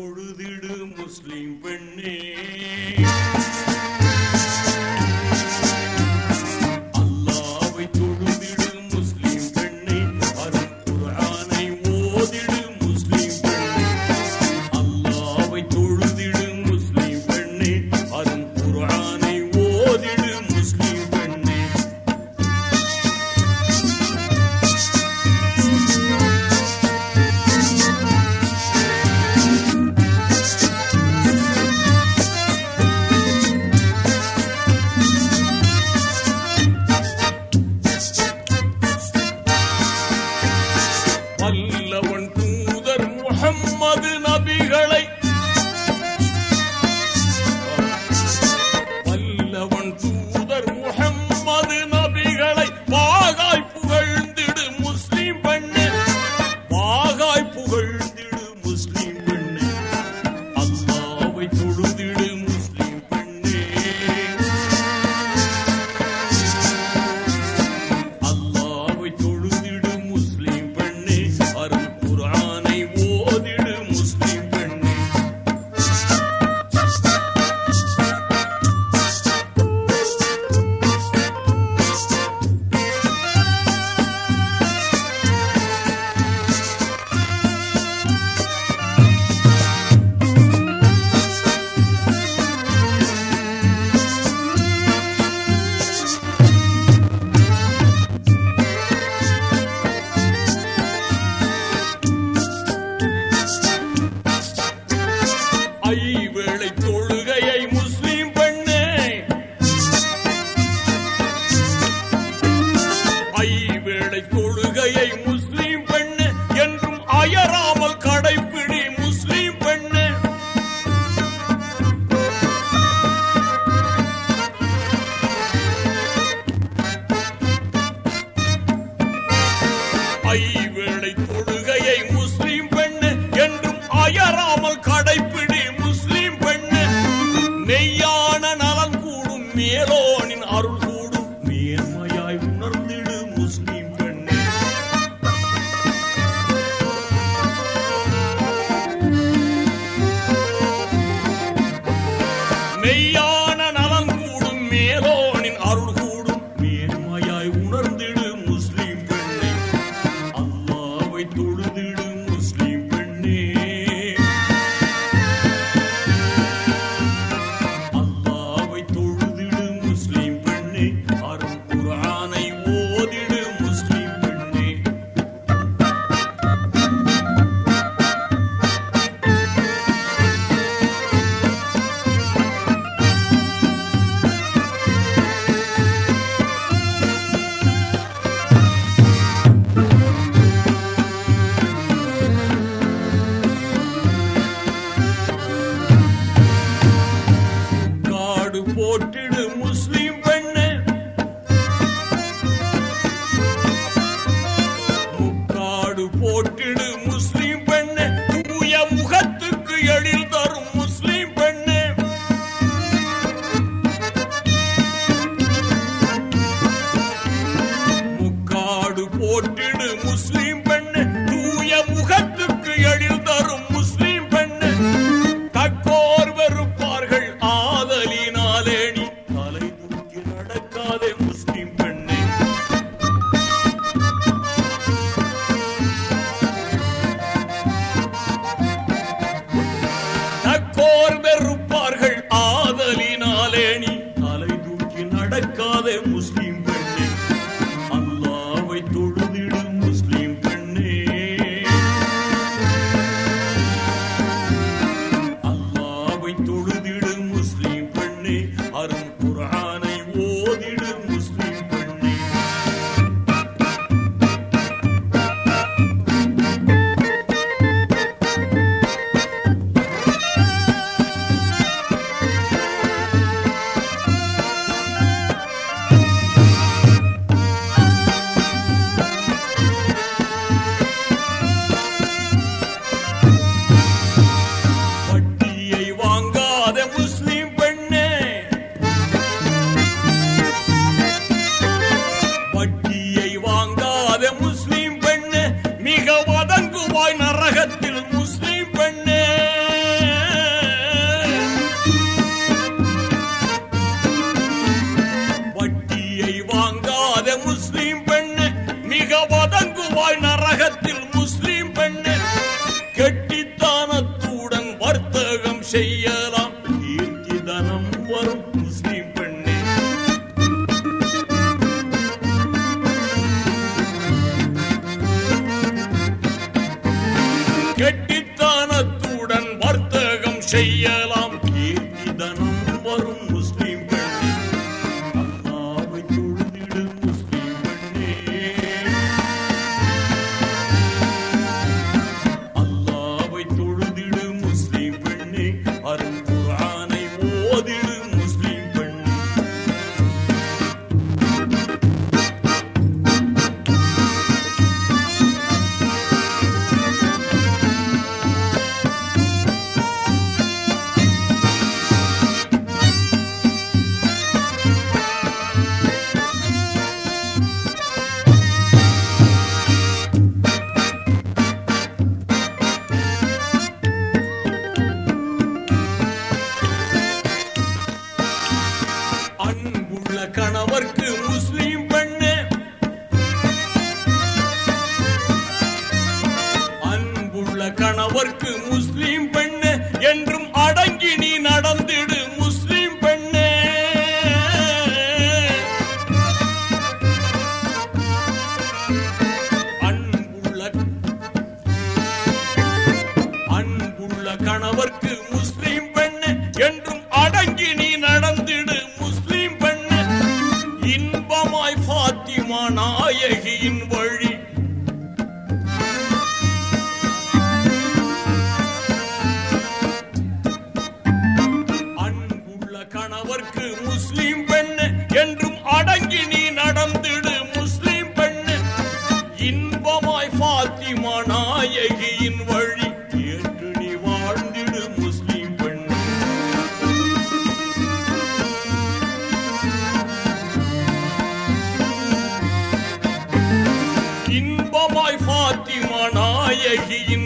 தொழுதிடு முஸ்லிம் பெண்ணே. Danam morum கணவர்க்கு முஸ்லீம் பெண்ணு. அன்புள்ள கணவர்க்கு முஸ்லிம் பெண்ணு. என்றும் அடங்கி நீ நடந்திடு முஸ்லீம் பெண்ணு. அன்புள்ள அன்புள்ள கணவர்க்கு முஸ்லீம் பெண்ணு. என்றும் அடங்கி நீ அவர்க்கு முஸ்லிம் பெண் என்றும் அடங்கி நீ நடந்திடு முஸ்லிம் பெண் இன்பமாய் பாத்திமா நாயகியின் வழி ஏற்று வாழ்ந்திடு முஸ்லிம் பெண் இன்பமாய் பாத்திமா நாயகியின்